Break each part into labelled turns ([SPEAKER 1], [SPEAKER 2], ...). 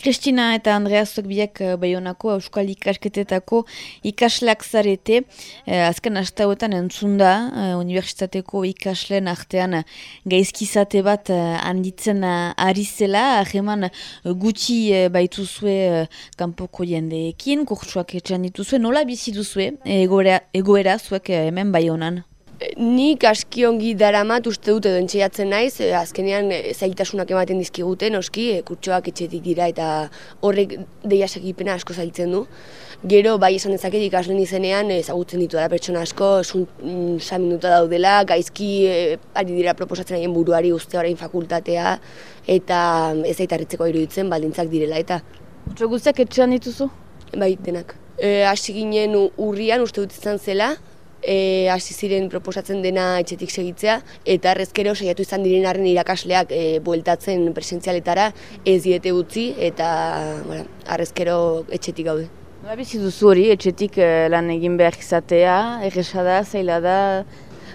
[SPEAKER 1] Kristina eta Andrea biak eh, Bayonako Euskal Ikasketetako ikasleak zarete. Eh, azken hastauetan entzunda, eh, Unibertsitateko ikasleen artean gaizkizate bat handitzen ari zela. Aheman gutxi baituzue eh, kanpoko jendeekin, kurtsuak etxan dituzue. Nola bizi duzue egoera, egoera zuek hemen Bayonan?
[SPEAKER 2] Nik aski ongi daramat uste dut edo entxeiatzen naiz, e, azkenean e, zailtasunak ematen dizkigute, noski, e, kurtsoak etxetik dira eta horrek deia segipena asko zailtzen du. Gero, bai esan dezaket ikaslen izenean, ezagutzen ditu da pertsona asko, sun, mm, minuta daudela, gaizki e, ari dira proposatzen haien buruari uste orain fakultatea, eta ez aitarritzeko iruditzen baldintzak direla, eta...
[SPEAKER 1] Otso guztiak etxean dituzu?
[SPEAKER 2] Bai, denak. E, hasi ginen urrian uste dut izan zela, e, hasi ziren proposatzen dena etxetik segitzea eta arrezkero saiatu izan diren arren irakasleak e, bueltatzen presentzialetara ez diete utzi eta bueno, arrezkero etxetik gaude.
[SPEAKER 1] Nola bizi duzu hori, etxetik eh, lan egin behar izatea, erresa da, zaila da,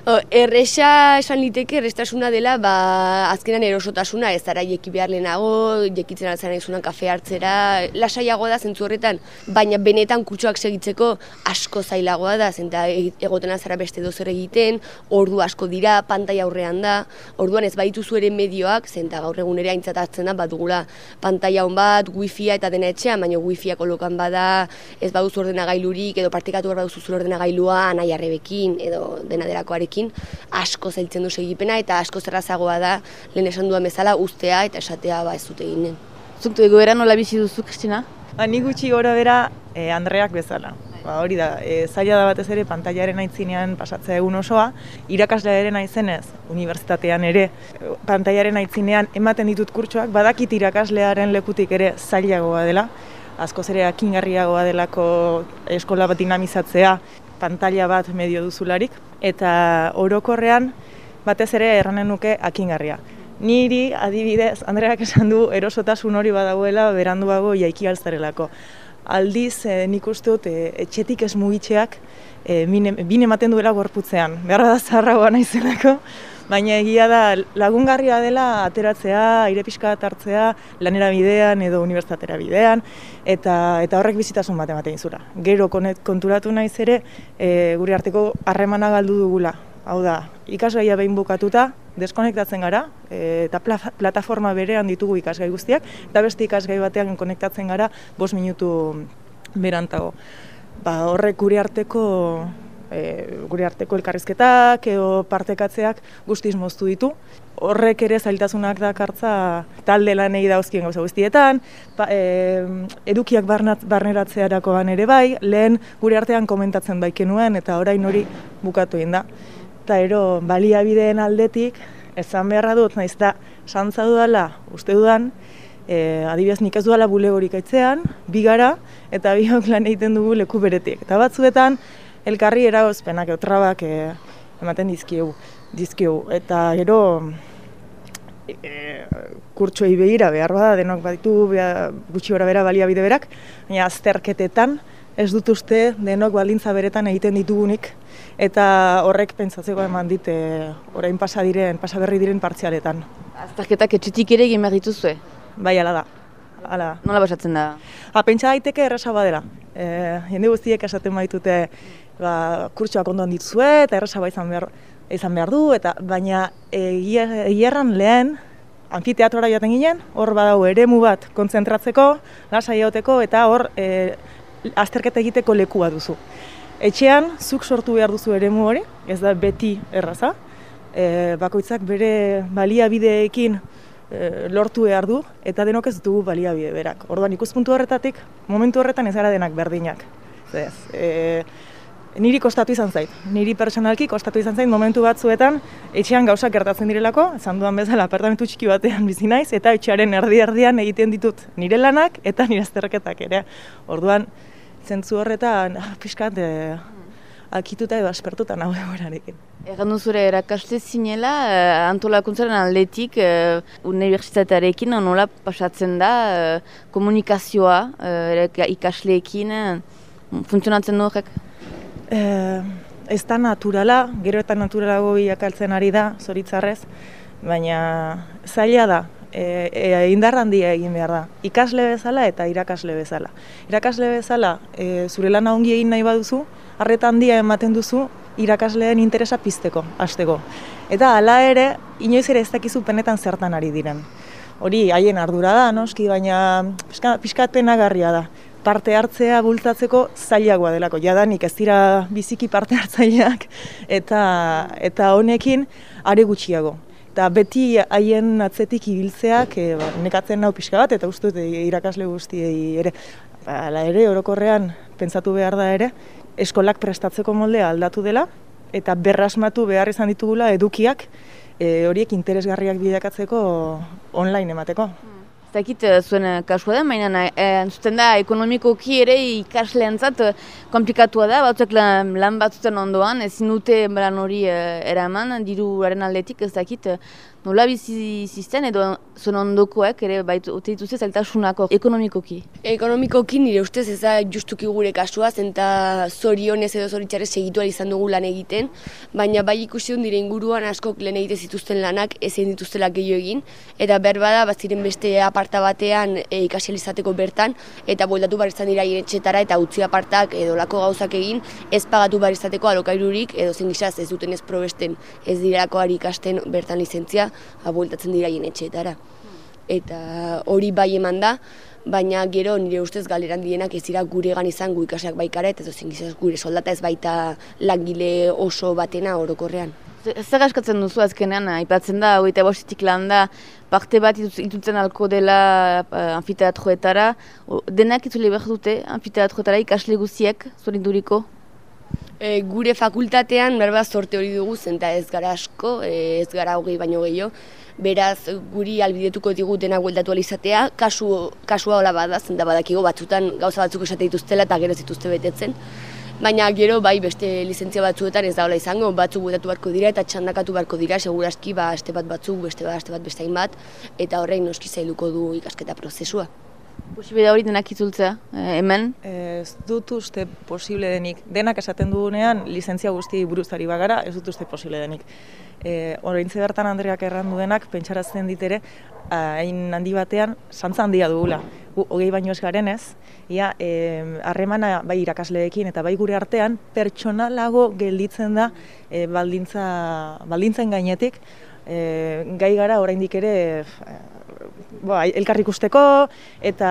[SPEAKER 2] erresa esan liteke errestasuna dela, ba, azkenan erosotasuna, ez dara jeki behar lehenago, jekitzen altzen izunan kafe hartzera, lasaiagoa da zentzu horretan, baina benetan kutsuak segitzeko asko zailagoa da, zenta egoten azara beste dozer egiten, ordu asko dira, pantai aurrean da, orduan ez baitu zueren medioak, zenta gaur egun ere aintzat hartzen da, bat dugula pantai hon bat, wifia eta dena etxean, baina wifia kolokan bada, ez baduzu ordena gailurik, edo partekatu behar baduzu zure ordena gailua, nahi arrebekin, edo dena derakoarekin asko zailtzen du segipena eta asko zerrazagoa da lehen esan duan bezala ustea eta esatea ba ez dute eginen.
[SPEAKER 1] Zuk egoera nola bizi duzu, Kristina?
[SPEAKER 3] Ba, ni gutxi gora bera e, Andreak bezala. Ba, hori da, e, zaila da batez ere pantailaren aitzinean pasatzea egun osoa, irakaslearen aizenez, unibertsitatean ere, pantailaren aitzinean ematen ditut kurtsoak, badakit irakaslearen lekutik ere zailagoa dela, askoz ere akingarriagoa delako eskola bat dinamizatzea, pantalla bat medio duzularik, eta orokorrean batez ere erranen nuke akingarria. Niri adibidez, Andreak esan du erosotasun hori badagoela beranduago jaiki alzarelako. Aldiz, e, nik uste dut, e, etxetik ez mugitxeak e, bine ematen duela gorputzean. Beharra da zaharragoa naizelako, baina egia da lagungarria dela ateratzea, aire pixka hartzea, lanera bidean edo unibertsitatera bidean, eta, eta horrek bizitasun bat ematen zura. Gero konturatu naiz ere, e, gure arteko harremana galdu dugula. Hau da, ikasgaia behin bukatuta, deskonektatzen gara, e, eta plataforma berean ditugu ikasgai guztiak, eta beste ikasgai batean konektatzen gara, bos minutu berantago. Ba, horrek gure arteko e, gure arteko elkarrizketak edo partekatzeak guztiz moztu ditu. Horrek ere zailtasunak dakartza talde lanei dauzkien gauza guztietan, ba, e, edukiak barnat, barneratzearakoan ere bai, lehen gure artean komentatzen baikenuen eta orain hori bukatu egin da. Eta ero, baliabideen aldetik, esan beharra dut, naiz da, santza dudala, uste dudan, e, adibidez nik ez dudala bulegorik aitzean, bigara, eta biok lan egiten dugu leku beretik. Eta batzuetan, elkarri eragozpenak trabak e, ematen dizkiegu, dizkiegu. Eta gero e, kurtsuei behira behar bada, denok baditu gutxi gora bera baliabide berak, baina azterketetan ez dut uste denok balintza beretan egiten ditugunik, eta horrek pentsatzeko eman dit e, orain pasa diren, pasa berri diren partzialetan.
[SPEAKER 1] Azterketak etxetik ere egin behar dituzue?
[SPEAKER 3] Bai, ala da. Ala.
[SPEAKER 1] Nola basatzen da?
[SPEAKER 3] Ha, pentsa daiteke erresa badela. E, jende guztiek esaten baitute ba, kurtsoak ondoan dituzue eta erresa izan behar, izan behar du, eta baina egierran lehen anfiteatroa joaten ginen, hor badau eremu bat kontzentratzeko, lasa egoteko eta hor e, azterketa egiteko lekua duzu. Etxean, zuk sortu behar duzu eremu hori, ez da beti erraza, e, bakoitzak bere baliabideekin e, lortu behar du, eta denok ez dugu baliabide berak. Orduan ikuspuntu horretatik, momentu horretan ez gara denak berdinak. Ez, e, niri kostatu izan zait. Niri personalki kostatu izan zait momentu batzuetan etxean gauzak gertatzen direlako, esan duan bezala apartamentu txiki batean bizi naiz eta etxearen erdi erdian egiten ditut nire lanak eta nire azterketak ere. Orduan zentzu horretan ah, pixkat eh, akituta edo aspertuta nago egoerarekin.
[SPEAKER 1] Egan duzure erakaste zinela, eh, antolakuntzaren aldetik eh, unibertsitatearekin nola pasatzen da eh, komunikazioa eh, ikasleekin, funtzionatzen du horrek?
[SPEAKER 3] Eh, ez da naturala, gero eta naturalago bilakatzen ari da, zoritzarrez, baina zaila da. E, e, indar handia egin behar da. Ikasle bezala eta irakasle bezala. Irakasle bezala, e, zure lana ongi egin nahi baduzu, harreta handia ematen duzu, irakasleen interesa pizteko, hasteko. Eta hala ere, inoiz ere ez dakizu penetan zertan ari diren. Hori haien ardura da, noski, baina pixkat penagarria da parte hartzea bultzatzeko zailagoa delako. Jadanik ez dira biziki parte hartzaileak eta eta honekin are gutxiago. Eta beti haien atzetik ibiltzeak e, ba, nekatzen nau pixka bat eta uste irakasle guztiei ere. Hala ere, orokorrean pentsatu behar da ere, eskolak prestatzeko moldea aldatu dela eta berrasmatu behar izan ditugula edukiak e, horiek interesgarriak bilakatzeko online emateko.
[SPEAKER 1] Dakit eh, zuen eh, kasua da, baina e, entzuten da ekonomikoki ere ikasleentzat komplikatua da, batzuk lan, lan batzuten ondoan, ezin dute hori eraman, diruaren aldetik ez dakit nola bizi zizten edo zuen ondokoek ere baitu dituzte zailtasunako ekonomikoki?
[SPEAKER 2] Ekonomikoki nire ustez ez da justuki gure kasua, zenta zorionez edo zoritxarez segitu izan dugu lan egiten, baina bai ikusi dut nire inguruan askok lan egite zituzten lanak ezin dituztela gehiago egin, eta berbada baziren beste aparta batean e, ikasializateko bertan, eta boldatu bar izan dira iretxetara eta utzi apartak edo lako gauzak egin, ez pagatu bar izateko alokairurik edo zen ez duten ez probesten ez dirakoari ikasten bertan lizentzia, abueltatzen dira etxeetara. Eta hori bai eman da, baina gero nire ustez galeran dienak ez dira gure gan izan gu ikaseak baikara, eta zozen gure soldata ez baita langile oso batena orokorrean.
[SPEAKER 1] Zer askatzen duzu azkenean, aipatzen da, hogeita bostitik lan da, parte bat itutzen alko dela uh, anfiteatroetara, denak itzule behar dute anfiteatroetara ikasle guziek, zori duriko?
[SPEAKER 2] E, gure fakultatean berba sorte hori dugu zenta ez gara asko, e, ez gara hogei baino gehiago. Beraz, guri albidetuko digutena gueldatu alizatea, kasu, kasua hola bada, zenta badakigo batzutan gauza batzuk esate dituztela eta gero zituzte betetzen. Baina gero bai beste lizentzia batzuetan ez da hola izango, batzuk guetatu barko dira eta txandakatu barko dira, seguraski ba, este bat batzuk, beste bat, beste bat, beste bat, eta horrein noski zailuko du ikasketa prozesua.
[SPEAKER 1] Posible da hori denak itzultzea, eh, hemen?
[SPEAKER 3] Ez dut uste posible denik. Denak esaten dugunean, lizentzia guzti buruzari bagara, ez dut uste posible denik. E, Horreintze bertan Andreak errandu denak, pentsarazten ditere, hain handi batean, santza handia dugula. Gu, hogei baino ez garen ez, ia, harremana bai irakasleekin eta bai gure artean, pertsonalago gelditzen da e, baldintza, baldintzen gainetik, e, gai gara oraindik ere ba, elkar ikusteko eta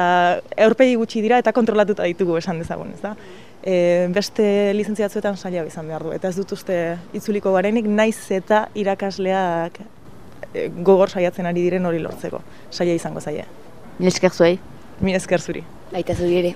[SPEAKER 3] aurpegi gutxi dira eta kontrolatuta ditugu esan dezagun, ez da? E, beste lizentziatzuetan saia izan behar du eta ez dut uste itzuliko garenik naiz eta irakasleak e, gogor saiatzen ari diren hori lortzeko. Saia izango zaie.
[SPEAKER 1] Mi esker zuei.
[SPEAKER 3] Mi esker zuri.
[SPEAKER 2] Baita zuri ere.